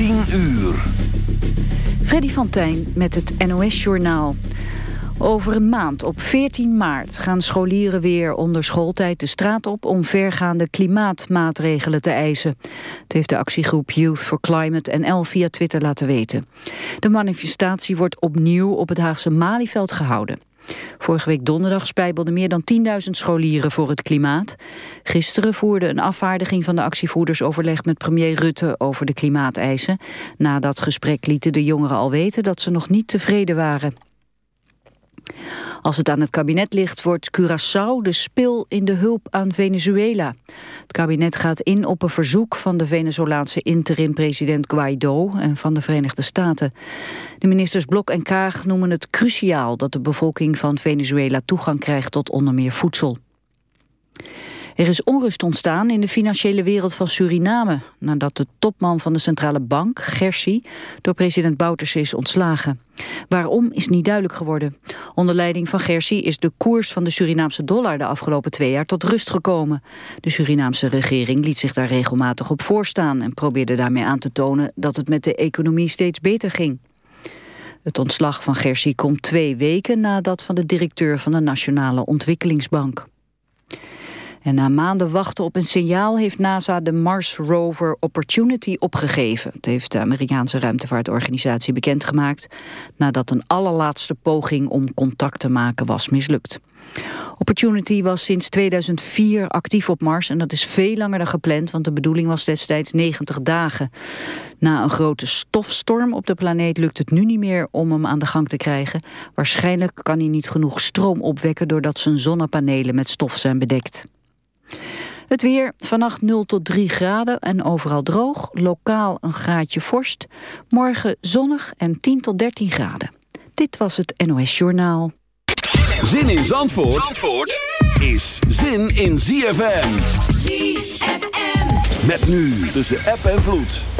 10 uur. Freddy van Tijn met het NOS-journaal. Over een maand, op 14 maart, gaan scholieren weer onder schooltijd de straat op om vergaande klimaatmaatregelen te eisen. Het heeft de actiegroep Youth for Climate NL via Twitter laten weten. De manifestatie wordt opnieuw op het Haagse Malieveld gehouden. Vorige week donderdag spijbelden meer dan 10.000 scholieren voor het klimaat. Gisteren voerde een afvaardiging van de actievoerders overleg met premier Rutte over de klimaateisen. Na dat gesprek lieten de jongeren al weten dat ze nog niet tevreden waren. Als het aan het kabinet ligt, wordt Curaçao de spil in de hulp aan Venezuela. Het kabinet gaat in op een verzoek van de Venezolaanse interim-president Guaido en van de Verenigde Staten. De ministers Blok en Kaag noemen het cruciaal dat de bevolking van Venezuela toegang krijgt tot onder meer voedsel. Er is onrust ontstaan in de financiële wereld van Suriname... nadat de topman van de centrale bank, Gersi, door president Bouterse is ontslagen. Waarom is niet duidelijk geworden. Onder leiding van Gersi is de koers van de Surinaamse dollar... de afgelopen twee jaar tot rust gekomen. De Surinaamse regering liet zich daar regelmatig op voorstaan... en probeerde daarmee aan te tonen dat het met de economie steeds beter ging. Het ontslag van Gersi komt twee weken na dat van de directeur van de Nationale Ontwikkelingsbank. En na maanden wachten op een signaal heeft NASA de Mars rover Opportunity opgegeven. Het heeft de Amerikaanse ruimtevaartorganisatie bekendgemaakt nadat een allerlaatste poging om contact te maken was mislukt. Opportunity was sinds 2004 actief op Mars en dat is veel langer dan gepland, want de bedoeling was destijds 90 dagen. Na een grote stofstorm op de planeet lukt het nu niet meer om hem aan de gang te krijgen. Waarschijnlijk kan hij niet genoeg stroom opwekken doordat zijn zonnepanelen met stof zijn bedekt. Het weer, vannacht 0 tot 3 graden en overal droog. Lokaal een graadje vorst. Morgen zonnig en 10 tot 13 graden. Dit was het NOS Journaal. Zin in Zandvoort, Zandvoort is zin in ZFM. ZFM. Met nu tussen app en vloed.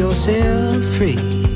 yourself free.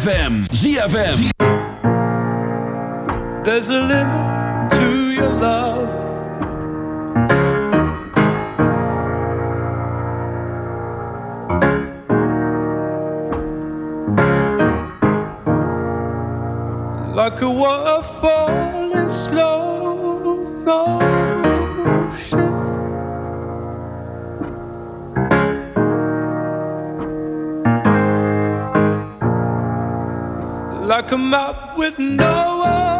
ZFM. ZFM. There's a limit to your love. Like a waterfall. Like up with no ocean.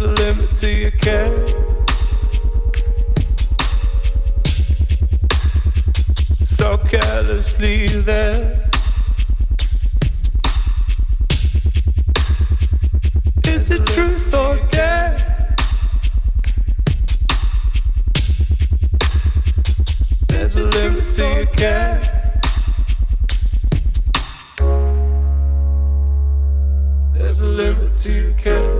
A limit to your care. So carelessly there. Is it truth or dare? There's a limit to your care. There's a limit to your care.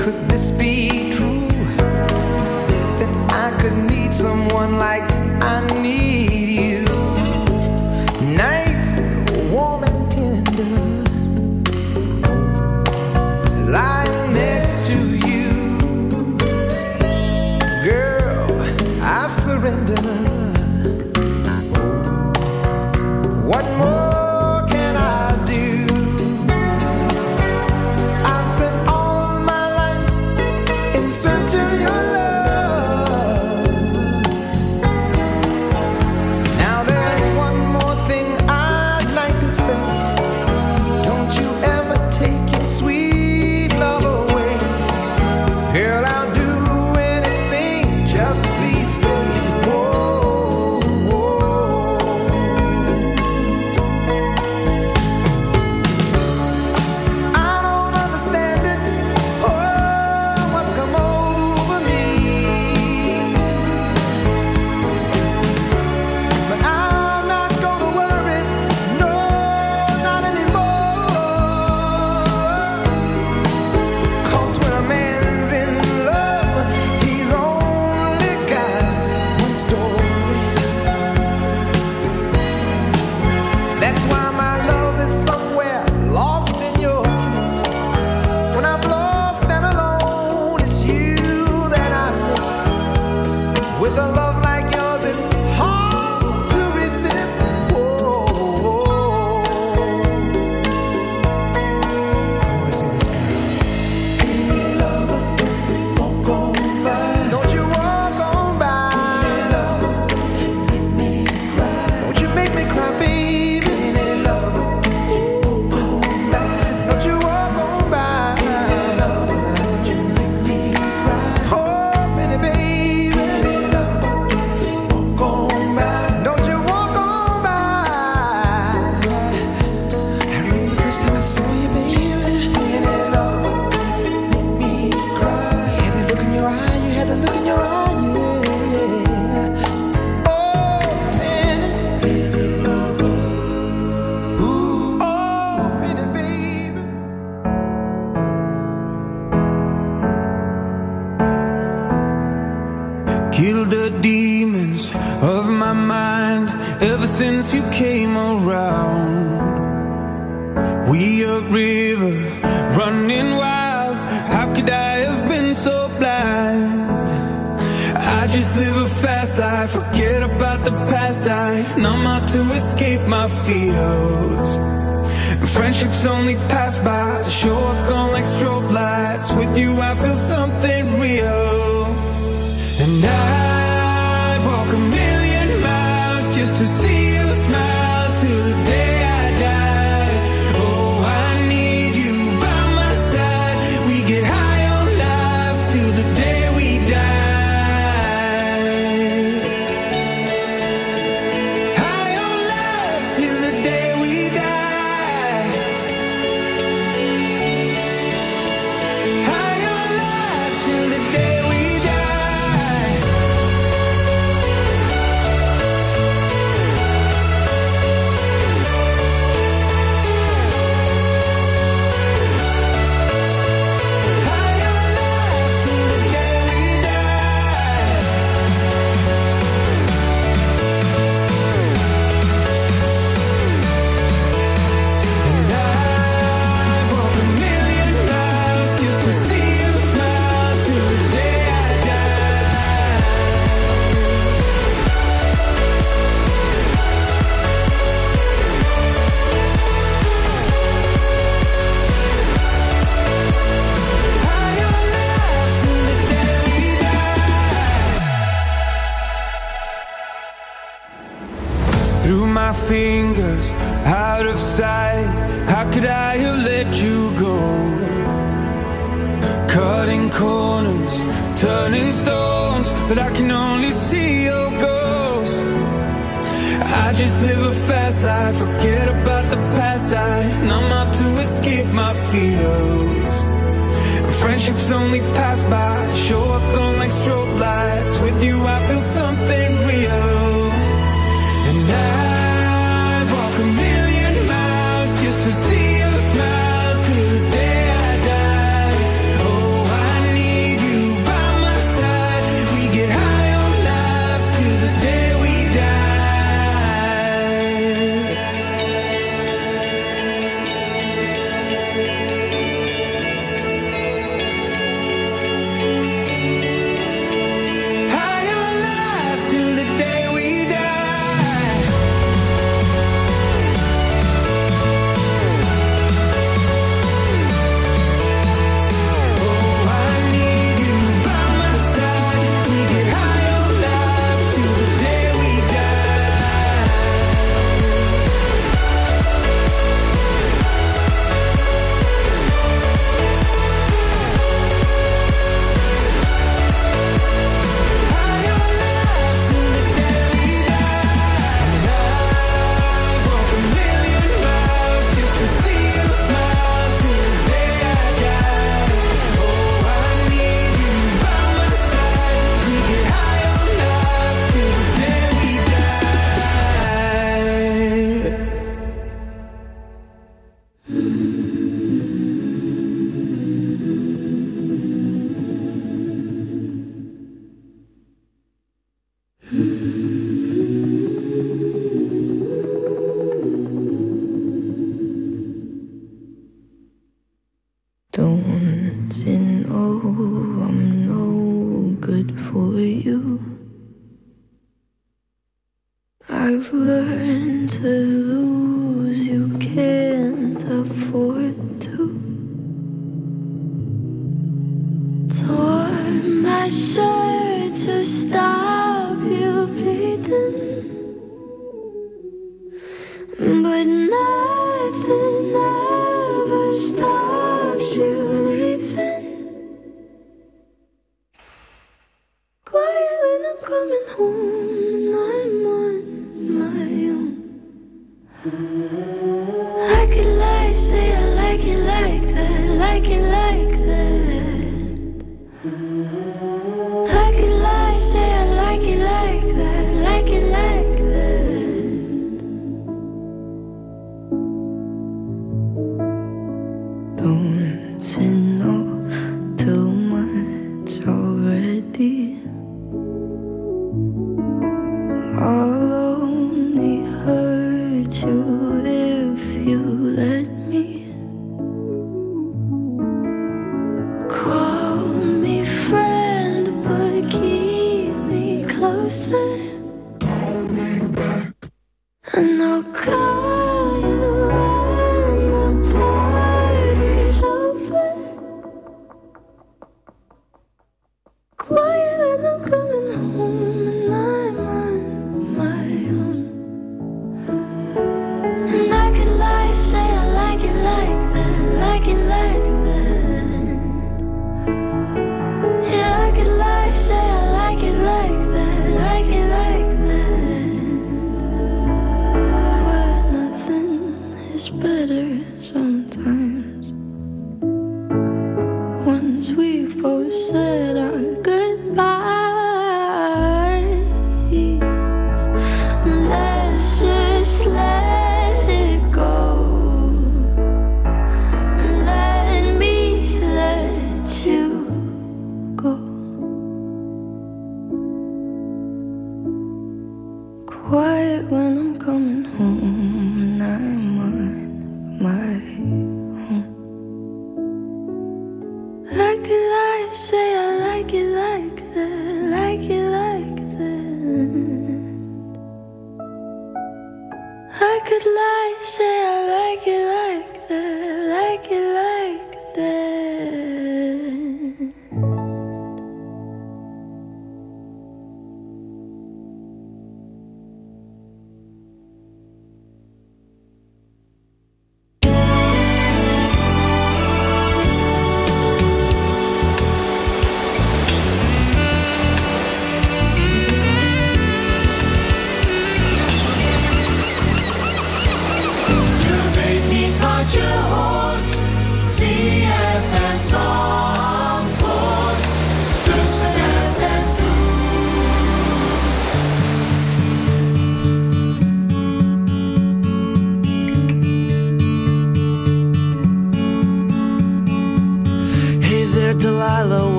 could this be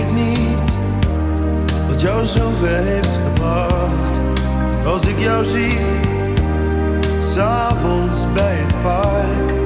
ik niet wat jou zoveel heeft gebracht. Als ik jou zie, s'avonds bij het park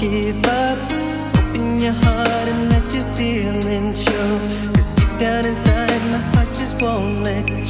give up. Open your heart and let your feelings show. Cause deep down inside, my heart just won't let go.